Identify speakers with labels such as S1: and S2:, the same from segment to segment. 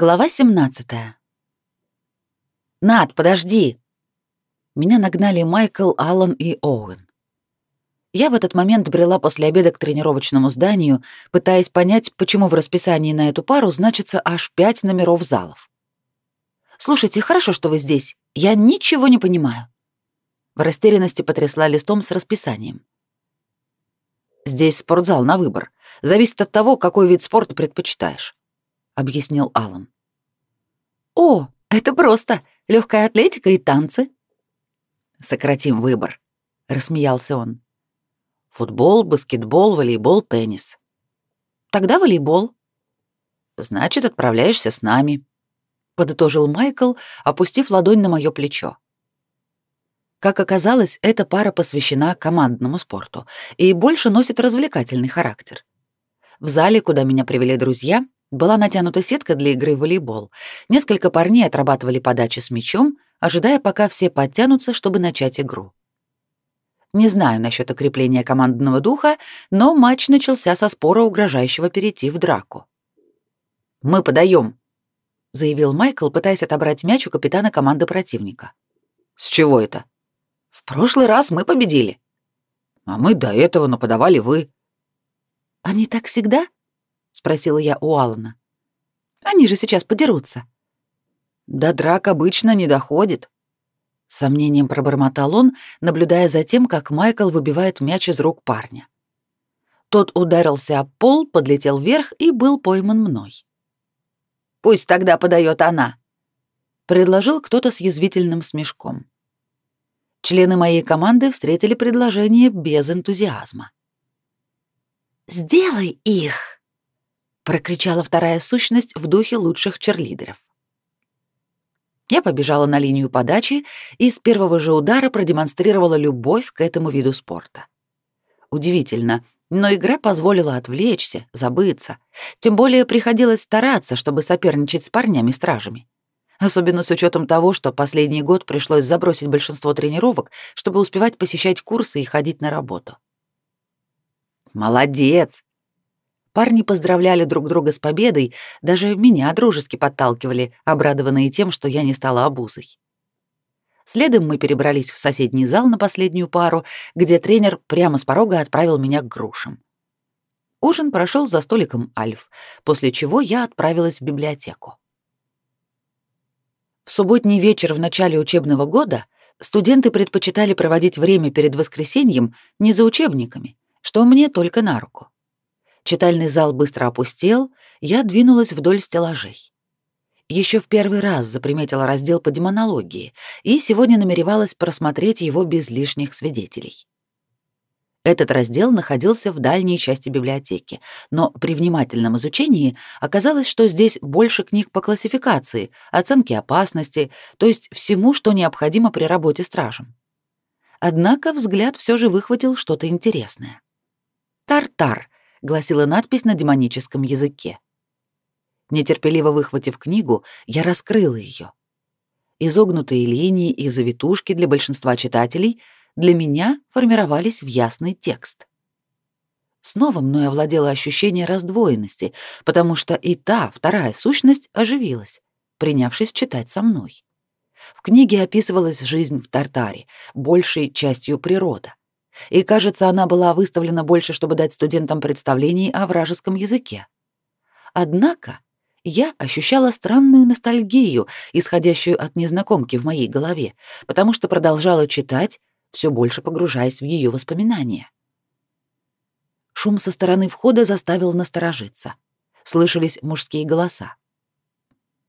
S1: Глава 17. Над, подожди. Меня нагнали Майкл, Аллан и Оуэн. Я в этот момент брела после обеда к тренировочному зданию, пытаясь понять, почему в расписании на эту пару значится аж пять номеров залов. Слушайте, хорошо, что вы здесь. Я ничего не понимаю. В растерянности потрясла листом с расписанием. Здесь спортзал на выбор. Зависит от того, какой вид спорта предпочитаешь объяснил Алан. О, это просто легкая атлетика и танцы. Сократим выбор, рассмеялся он. Футбол, баскетбол, волейбол, теннис. Тогда волейбол. Значит, отправляешься с нами, подытожил Майкл, опустив ладонь на мое плечо. Как оказалось, эта пара посвящена командному спорту и больше носит развлекательный характер. В зале, куда меня привели друзья, была натянута сетка для игры в волейбол. Несколько парней отрабатывали подачи с мячом, ожидая, пока все подтянутся, чтобы начать игру. Не знаю насчет укрепления командного духа, но матч начался со спора, угрожающего перейти в драку. «Мы подаем», — заявил Майкл, пытаясь отобрать мяч у капитана команды противника. «С чего это?» «В прошлый раз мы победили». «А мы до этого нападавали вы». «Они так всегда?» Спросила я у Алана. Они же сейчас подерутся. До драк обычно не доходит. С сомнением пробормотал он, наблюдая за тем, как Майкл выбивает мяч из рук парня. Тот ударился об пол, подлетел вверх и был пойман мной. «Пусть тогда подает она», — предложил кто-то с язвительным смешком. Члены моей команды встретили предложение без энтузиазма. «Сделай их!» Прокричала вторая сущность в духе лучших черлидеров. Я побежала на линию подачи и с первого же удара продемонстрировала любовь к этому виду спорта. Удивительно, но игра позволила отвлечься, забыться. Тем более приходилось стараться, чтобы соперничать с парнями-стражами. Особенно с учетом того, что последний год пришлось забросить большинство тренировок, чтобы успевать посещать курсы и ходить на работу. «Молодец!» Парни поздравляли друг друга с победой, даже меня дружески подталкивали, обрадованные тем, что я не стала обузой. Следом мы перебрались в соседний зал на последнюю пару, где тренер прямо с порога отправил меня к грушам. Ужин прошел за столиком Альф, после чего я отправилась в библиотеку. В субботний вечер в начале учебного года студенты предпочитали проводить время перед воскресеньем не за учебниками, что мне только на руку. Читальный зал быстро опустел, я двинулась вдоль стеллажей. Еще в первый раз заприметила раздел по демонологии и сегодня намеревалась просмотреть его без лишних свидетелей. Этот раздел находился в дальней части библиотеки, но при внимательном изучении оказалось, что здесь больше книг по классификации, оценке опасности, то есть всему, что необходимо при работе стражем. Однако взгляд все же выхватил что-то интересное. Тартар — гласила надпись на демоническом языке. Нетерпеливо выхватив книгу, я раскрыла ее. Изогнутые линии и завитушки для большинства читателей для меня формировались в ясный текст. Снова мной овладело ощущение раздвоенности, потому что и та, вторая сущность оживилась, принявшись читать со мной. В книге описывалась жизнь в Тартаре, большей частью природа и, кажется, она была выставлена больше, чтобы дать студентам представление о вражеском языке. Однако я ощущала странную ностальгию, исходящую от незнакомки в моей голове, потому что продолжала читать, все больше погружаясь в ее воспоминания. Шум со стороны входа заставил насторожиться. Слышались мужские голоса.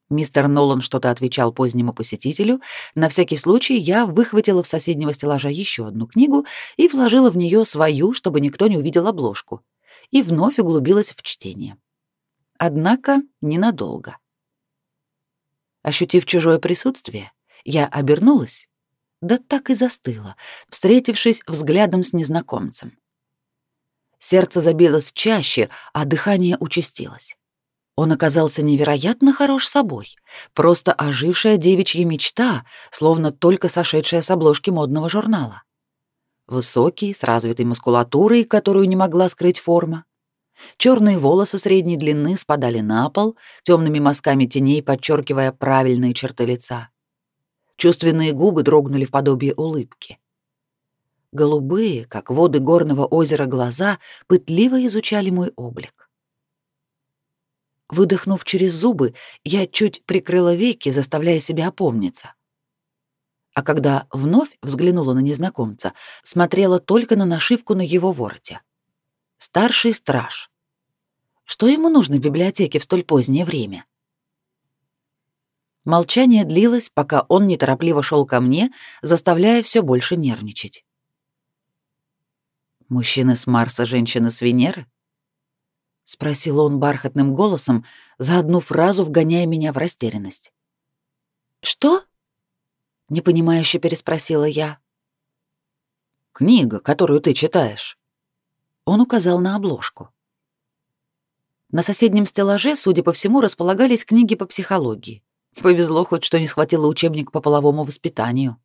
S1: Мистер Нолан что-то отвечал позднему посетителю. На всякий случай я выхватила в соседнего стеллажа еще одну книгу и вложила в нее свою, чтобы никто не увидел обложку, и вновь углубилась в чтение. Однако ненадолго. Ощутив чужое присутствие, я обернулась, да так и застыла, встретившись взглядом с незнакомцем. Сердце забилось чаще, а дыхание участилось. Он оказался невероятно хорош собой, просто ожившая девичья мечта, словно только сошедшая с обложки модного журнала. Высокий, с развитой мускулатурой, которую не могла скрыть форма. Черные волосы средней длины спадали на пол, темными мазками теней подчеркивая правильные черты лица. Чувственные губы дрогнули в подобие улыбки. Голубые, как воды горного озера, глаза пытливо изучали мой облик. Выдохнув через зубы, я чуть прикрыла веки, заставляя себя опомниться. А когда вновь взглянула на незнакомца, смотрела только на нашивку на его вороте. Старший страж. Что ему нужно в библиотеке в столь позднее время? Молчание длилось, пока он неторопливо шел ко мне, заставляя все больше нервничать. Мужчины с Марса, женщины с Венеры? Спросил он бархатным голосом, за одну фразу вгоняя меня в растерянность. Что? непонимающе переспросила я. Книга, которую ты читаешь. Он указал на обложку. На соседнем стеллаже, судя по всему, располагались книги по психологии. Повезло хоть, что не схватила учебник по половому воспитанию.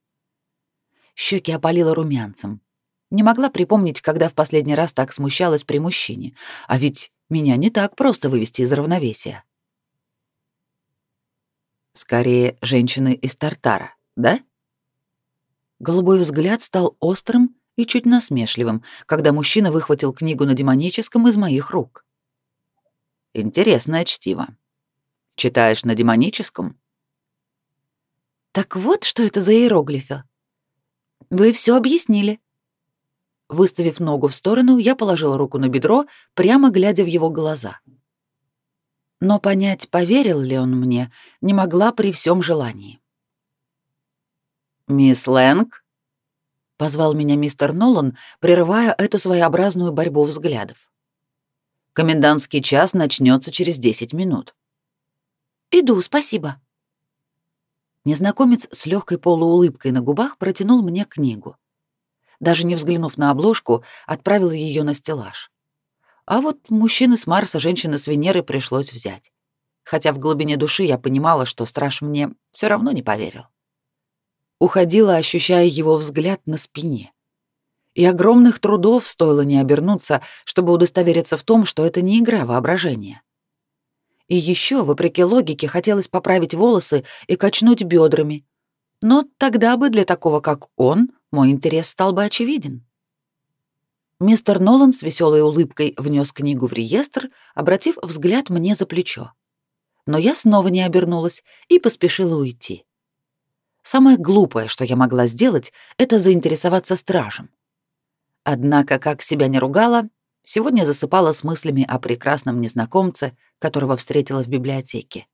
S1: Щеки опалило румянцем. Не могла припомнить, когда в последний раз так смущалась при мужчине. А ведь меня не так просто вывести из равновесия. Скорее, женщины из Тартара, да? Голубой взгляд стал острым и чуть насмешливым, когда мужчина выхватил книгу на демоническом из моих рук. Интересное чтиво. Читаешь на демоническом? Так вот, что это за иероглифы. Вы все объяснили. Выставив ногу в сторону, я положила руку на бедро, прямо глядя в его глаза. Но понять, поверил ли он мне, не могла при всем желании. «Мисс Лэнг?» — позвал меня мистер Нолан, прерывая эту своеобразную борьбу взглядов. «Комендантский час начнется через десять минут». «Иду, спасибо». Незнакомец с легкой полуулыбкой на губах протянул мне книгу даже не взглянув на обложку, отправил ее на стеллаж. А вот мужчины с Марса, женщины с Венеры пришлось взять. Хотя в глубине души я понимала, что страж мне все равно не поверил. Уходила, ощущая его взгляд на спине. И огромных трудов стоило не обернуться, чтобы удостовериться в том, что это не игра воображения. И еще, вопреки логике, хотелось поправить волосы и качнуть бедрами. Но тогда бы для такого, как он, мой интерес стал бы очевиден. Мистер Нолан с веселой улыбкой внес книгу в реестр, обратив взгляд мне за плечо. Но я снова не обернулась и поспешила уйти. Самое глупое, что я могла сделать, это заинтересоваться стражем. Однако, как себя не ругала, сегодня засыпала с мыслями о прекрасном незнакомце, которого встретила в библиотеке.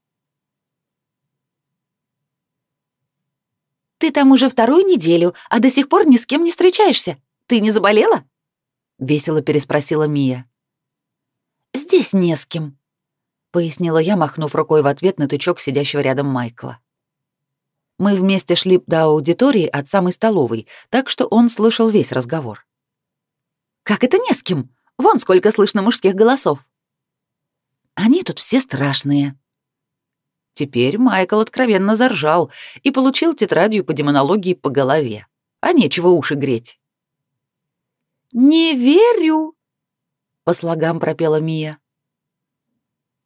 S1: Ты там уже вторую неделю, а до сих пор ни с кем не встречаешься. Ты не заболела? весело переспросила Мия. Здесь не с кем, пояснила я, махнув рукой в ответ на тычок сидящего рядом Майкла. Мы вместе шли до аудитории от самой столовой, так что он слышал весь разговор. Как это не с кем? Вон сколько слышно мужских голосов. Они тут все страшные, Теперь Майкл откровенно заржал и получил тетрадью по демонологии по голове. А нечего уши греть. «Не верю!» — по слогам пропела Мия.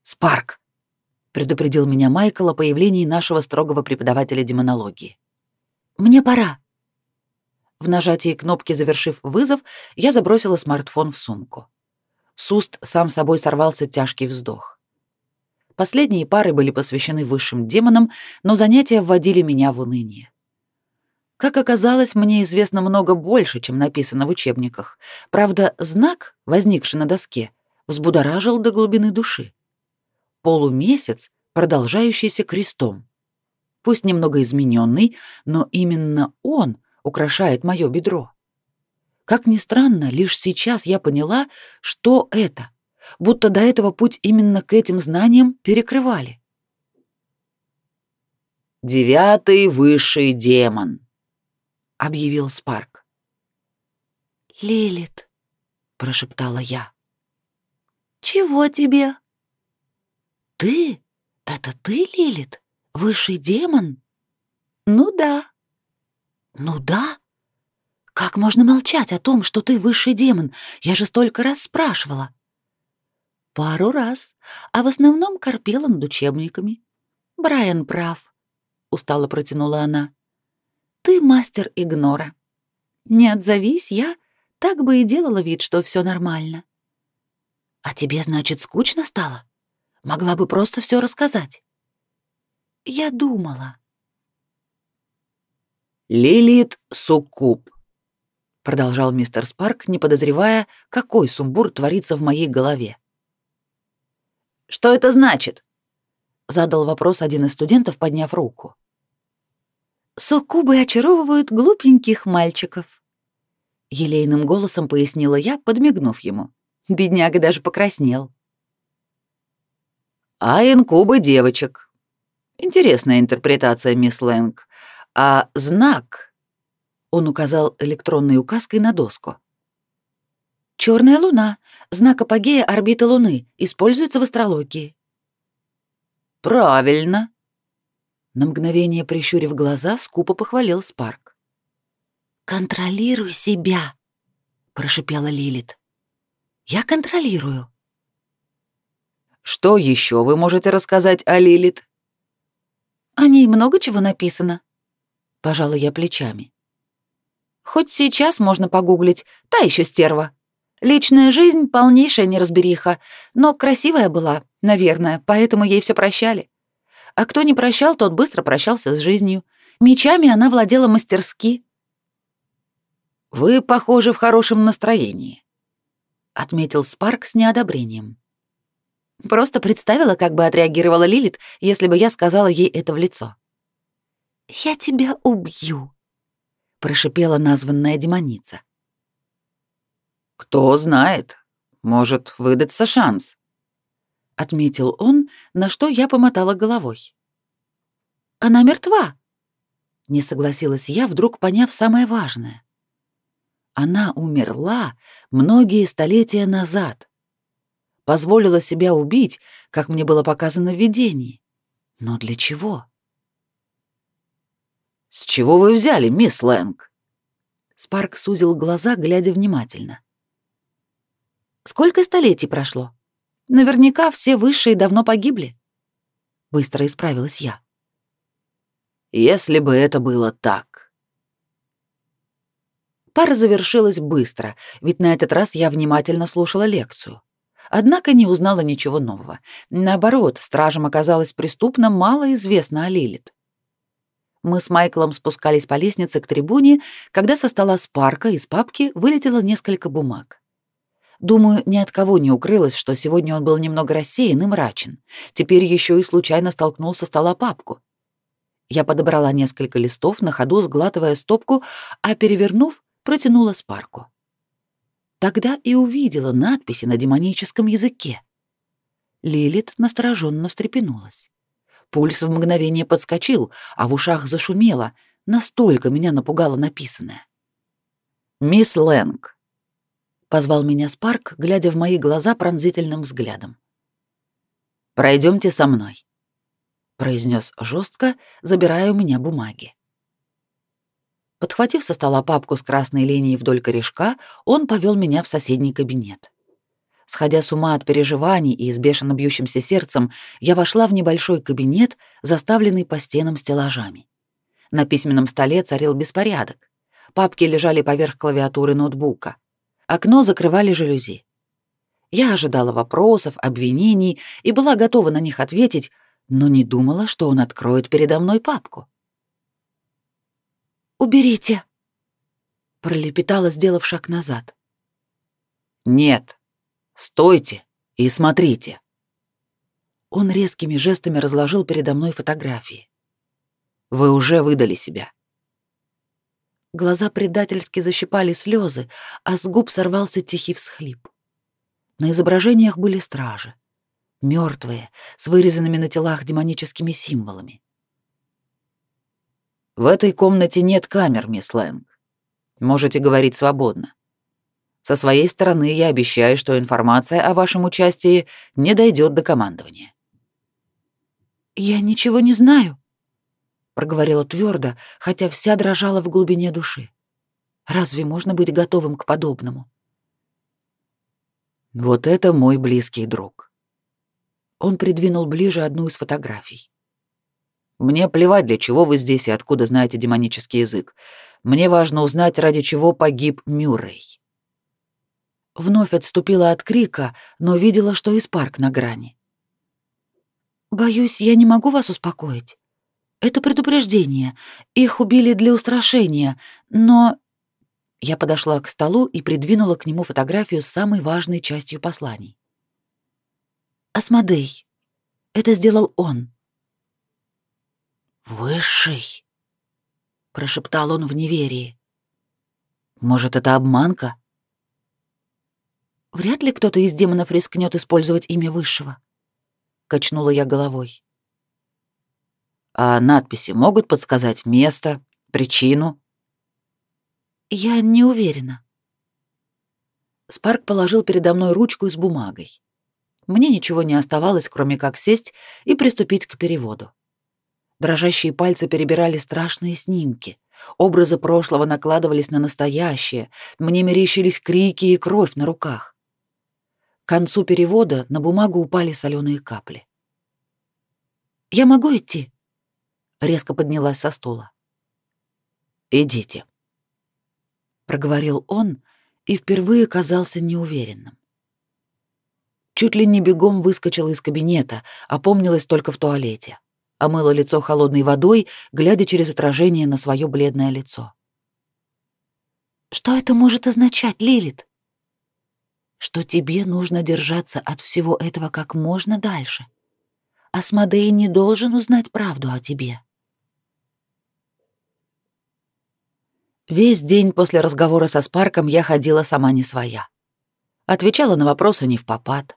S1: «Спарк!» — предупредил меня Майкл о появлении нашего строгого преподавателя демонологии. «Мне пора!» В нажатии кнопки «Завершив вызов» я забросила смартфон в сумку. С уст сам собой сорвался тяжкий вздох. Последние пары были посвящены высшим демонам, но занятия вводили меня в уныние. Как оказалось, мне известно много больше, чем написано в учебниках. Правда, знак, возникший на доске, взбудоражил до глубины души. Полумесяц, продолжающийся крестом. Пусть немного измененный, но именно он украшает мое бедро. Как ни странно, лишь сейчас я поняла, что это будто до этого путь именно к этим знаниям перекрывали. «Девятый высший демон», — объявил Спарк. «Лилит», — прошептала я. «Чего тебе?» «Ты? Это ты, Лилит? Высший демон?» «Ну да». «Ну да? Как можно молчать о том, что ты высший демон? Я же столько раз спрашивала». Пару раз, а в основном корпела над учебниками. Брайан прав, устало протянула она. Ты мастер игнора. Не отзовись я, так бы и делала вид, что все нормально. А тебе, значит, скучно стало? Могла бы просто все рассказать. Я думала.
S2: Лилит Суккуб, продолжал мистер Спарк, не подозревая, какой сумбур творится в моей голове.
S1: Что это значит? задал вопрос один из студентов, подняв руку. Суккубы очаровывают глупеньких мальчиков, елейным голосом пояснила я, подмигнув ему. Бедняга даже покраснел.
S2: А инкубы девочек. Интересная интерпретация, мисс Лэнг. А знак? Он указал электронной указкой на доску.
S1: Черная луна, знак апогея орбиты Луны, используется в астрологии.
S2: Правильно.
S1: На мгновение прищурив глаза, скупо похвалил Спарк. Контролируй себя, прошипела Лилит. Я контролирую.
S2: Что еще вы можете рассказать о Лилит?
S1: О ней много чего написано. Пожала я плечами. Хоть сейчас можно погуглить, та еще стерва. Личная жизнь — полнейшая неразбериха, но красивая была, наверное, поэтому ей все прощали. А кто не прощал, тот быстро прощался с жизнью. Мечами она владела мастерски.
S2: «Вы, похоже, в хорошем настроении», —
S1: отметил Спарк с неодобрением. Просто представила, как бы отреагировала Лилит, если бы я сказала ей это в лицо. «Я тебя убью», — прошипела названная демоница.
S2: «Кто знает, может выдаться шанс», — отметил он, на что я помотала головой.
S1: «Она мертва», — не согласилась я, вдруг поняв самое важное. Она умерла многие столетия назад. Позволила себя убить, как мне было показано в видении. Но для чего?
S2: «С чего вы взяли, мисс Лэнг?»
S1: Спарк сузил глаза, глядя внимательно. Сколько столетий прошло? Наверняка все высшие давно погибли. Быстро исправилась я.
S2: Если бы это было так.
S1: Пара завершилась быстро, ведь на этот раз я внимательно слушала лекцию. Однако не узнала ничего нового. Наоборот, стражам оказалось преступно мало известно о Лилит. Мы с Майклом спускались по лестнице к трибуне, когда со стола Спарка из папки вылетело несколько бумаг. Думаю, ни от кого не укрылось, что сегодня он был немного рассеян и мрачен. Теперь еще и случайно столкнул со стола папку. Я подобрала несколько листов, на ходу сглатывая стопку, а перевернув, протянула Спарку. Тогда и увидела надписи на демоническом языке. Лилит настороженно встрепенулась. Пульс в мгновение подскочил, а в ушах зашумело, настолько меня напугало написанное.
S2: «Мисс Лэнг,
S1: позвал меня Спарк, глядя в мои глаза пронзительным взглядом.
S2: Пройдемте со мной,
S1: произнес жестко, забирая у меня бумаги. Подхватив со стола папку с красной линией вдоль корешка, он повел меня в соседний кабинет. Сходя с ума от переживаний и с бешено бьющимся сердцем, я вошла в небольшой кабинет, заставленный по стенам стеллажами. На письменном столе царил беспорядок. Папки лежали поверх клавиатуры ноутбука. Окно закрывали жалюзи. Я ожидала вопросов, обвинений и была готова на них ответить, но не думала, что он откроет передо мной папку. «Уберите!» — пролепетала, сделав шаг назад.
S2: «Нет, стойте и смотрите!»
S1: Он резкими жестами разложил передо мной фотографии.
S2: «Вы уже выдали себя.
S1: Глаза предательски защипали слезы, а с губ сорвался тихий всхлип. На изображениях были стражи, мертвые, с вырезанными на телах демоническими символами.
S2: В этой комнате нет камер, мисс Лэнг. Можете говорить свободно. Со своей стороны я обещаю, что информация о вашем участии не дойдет до командования.
S1: Я ничего не знаю, проговорила твердо, хотя вся дрожала в глубине души. Разве можно быть готовым к подобному?
S2: Вот это мой близкий друг.
S1: Он придвинул ближе одну из фотографий.
S2: Мне плевать, для чего вы здесь и откуда знаете демонический язык. Мне важно узнать, ради чего погиб Мюррей.
S1: Вновь отступила от крика, но видела, что и Спарк на грани. Боюсь, я не могу вас успокоить. Это предупреждение. Их убили для устрашения, но я подошла к столу и придвинула к нему фотографию с самой важной частью посланий. Асмодей. Это сделал он.
S2: «Высший», — прошептал он в неверии. «Может, это обманка?»
S1: «Вряд ли кто-то из демонов рискнет использовать имя Высшего», — качнула я головой.
S2: «А надписи могут подсказать место, причину?»
S1: «Я не уверена». Спарк положил передо мной ручку с бумагой. Мне ничего не оставалось, кроме как сесть и приступить к переводу. Дрожащие пальцы перебирали страшные снимки. Образы прошлого накладывались на настоящее. Мне мерещились крики и кровь на руках. К концу перевода на бумагу упали соленые капли. «Я могу идти?» Резко поднялась со стула.
S2: «Идите», — проговорил он и впервые казался неуверенным. Чуть ли не бегом выскочила из кабинета, опомнилась только в туалете омыла лицо холодной водой, глядя через отражение на свое бледное лицо.
S1: «Что это может означать, Лилит?» «Что тебе нужно держаться от всего этого как можно дальше. Асмодей не должен узнать правду о тебе».
S2: Весь день после разговора со Спарком я ходила сама не своя. Отвечала на вопросы не в попад.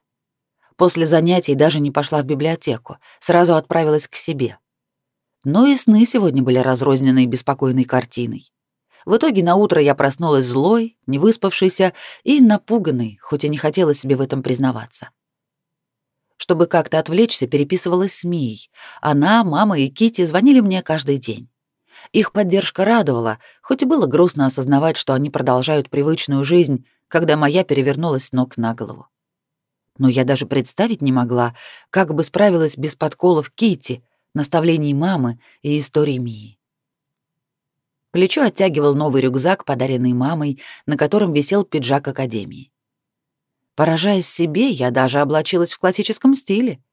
S2: После занятий даже не пошла в библиотеку, сразу отправилась к себе. Но и сны сегодня были разрозненной беспокойной картиной. В итоге на утро я проснулась злой, невыспавшейся и напуганной, хоть и не хотела себе в этом признаваться. Чтобы как-то отвлечься, переписывалась с Мией. Она, мама и Кити звонили мне каждый день. Их поддержка радовала, хоть и было грустно осознавать, что они продолжают привычную жизнь, когда моя перевернулась ног на голову но я даже представить не могла, как бы справилась без подколов Кити, наставлений мамы и истории Мии. Плечо оттягивал новый рюкзак, подаренный мамой, на котором висел пиджак академии. Поражаясь себе, я даже облачилась в классическом стиле.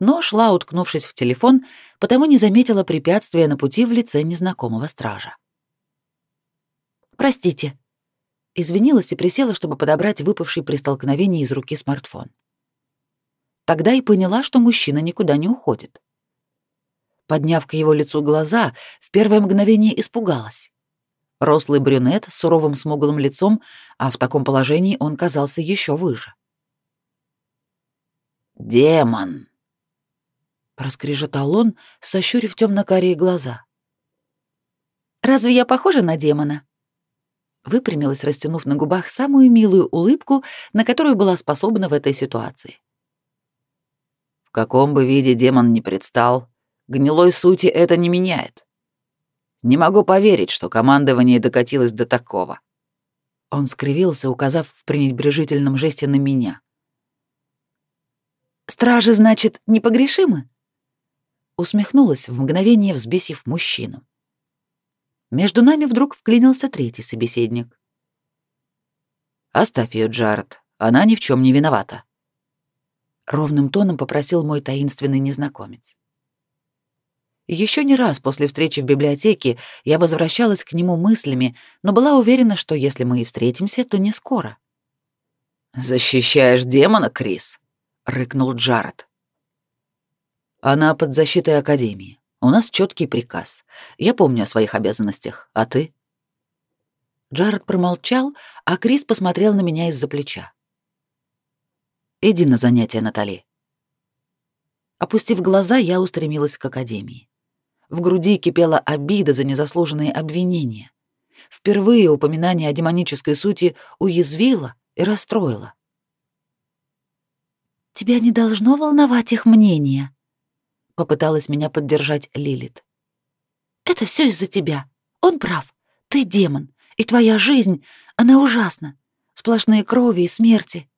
S2: Но шла, уткнувшись в телефон, потому не заметила препятствия на пути в лице незнакомого стража.
S1: «Простите», Извинилась и присела, чтобы подобрать выпавший при столкновении из руки смартфон. Тогда и поняла, что мужчина никуда не уходит. Подняв к его лицу глаза, в первое мгновение испугалась. Рослый брюнет с суровым смуглым лицом, а в таком положении он казался еще выше.
S2: «Демон!» — проскрежетал он, сощурив темно-карие глаза.
S1: «Разве я похожа на демона?» выпрямилась, растянув на губах самую милую улыбку, на которую была способна в этой ситуации.
S2: В каком бы виде демон ни предстал, гнилой сути это не меняет. Не могу поверить, что командование докатилось до такого. Он скривился, указав в пренебрежительном жесте на меня.
S1: «Стражи, значит, непогрешимы?» Усмехнулась, в мгновение взбесив мужчину.
S2: Между нами вдруг вклинился третий собеседник. «Оставь ее, Джаред. Она ни в чем не виновата», — ровным тоном попросил мой таинственный незнакомец. Еще не раз после встречи в библиотеке я возвращалась к нему мыслями, но была уверена, что если мы и встретимся, то не скоро. «Защищаешь демона, Крис?» — рыкнул Джаред. «Она под защитой Академии. У нас четкий приказ. Я помню о своих обязанностях. А ты? Джаред промолчал, а Крис посмотрел на меня из-за плеча. Иди на занятия, Натали. Опустив глаза, я устремилась к академии. В груди кипела обида за незаслуженные обвинения. Впервые упоминание о демонической сути уязвило и расстроило.
S1: «Тебя не должно волновать их мнение», попыталась меня поддержать Лилит. Это все из-за тебя. Он прав. Ты демон, и твоя жизнь, она ужасна. Сплошные крови и смерти.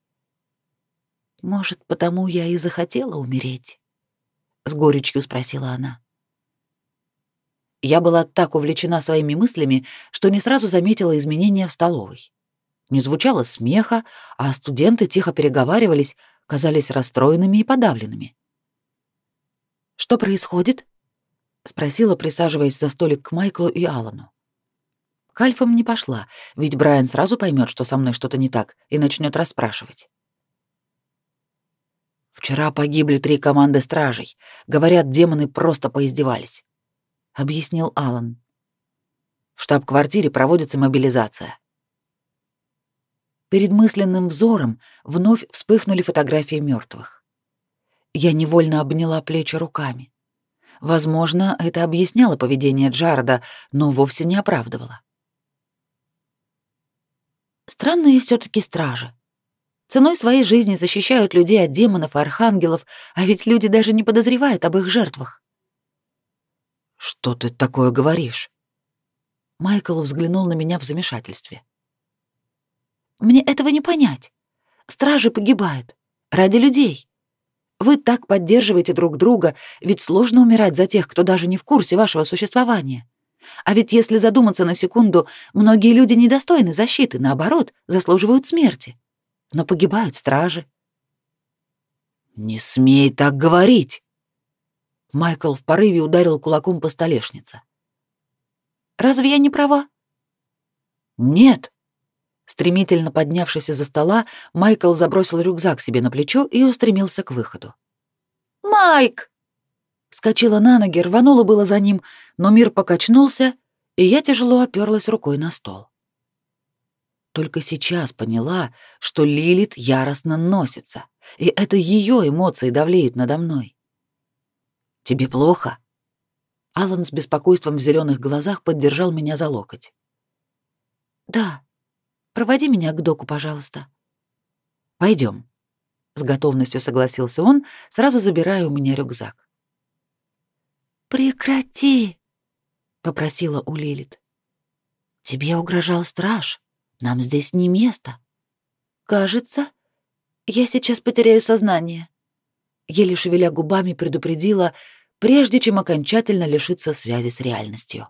S1: Может, потому я и захотела умереть? С горечью спросила она. Я была так увлечена своими мыслями, что не сразу заметила изменения в столовой. Не звучало смеха, а студенты тихо переговаривались, казались расстроенными и подавленными. «Что происходит?» — спросила, присаживаясь за столик к Майклу и Алану. К Альфам не пошла, ведь Брайан сразу поймет, что со мной что-то не так, и начнет расспрашивать. Вчера погибли три команды стражей. Говорят, демоны просто поиздевались, объяснил Алан. В штаб-квартире проводится мобилизация. Перед мысленным взором вновь вспыхнули фотографии мертвых. Я невольно обняла плечи руками. Возможно, это объясняло поведение Джареда, но вовсе не оправдывало. Странные все таки стражи. Ценой своей жизни защищают людей от демонов и архангелов, а ведь люди даже не подозревают об их жертвах. Что ты такое говоришь? Майкл взглянул на меня в замешательстве. Мне этого не понять. Стражи погибают ради людей. Вы так поддерживаете друг друга, ведь сложно умирать за тех, кто даже не в курсе вашего существования. А ведь если задуматься на секунду, многие люди недостойны защиты, наоборот, заслуживают смерти. Но погибают стражи. «Не смей так говорить!» Майкл в порыве ударил кулаком по столешнице. «Разве я не права?» «Нет!» Стремительно поднявшись из-за стола, Майкл забросил рюкзак себе на плечо и устремился к выходу. «Майк!» Скочила на ноги, рванула было за ним, но мир покачнулся, и я тяжело оперлась рукой на стол. Только сейчас поняла, что Лилит яростно носится, и это ее эмоции давлеют надо мной. «Тебе плохо?» Алан с беспокойством в зеленых глазах поддержал меня за локоть. «Да. Проводи меня к доку, пожалуйста». Пойдем. С готовностью согласился он, сразу забирая у меня рюкзак. «Прекрати!» — попросила у Лилит. «Тебе угрожал страж. Нам здесь не место». «Кажется, я сейчас потеряю сознание», — еле шевеля губами предупредила, прежде чем окончательно лишиться связи с реальностью.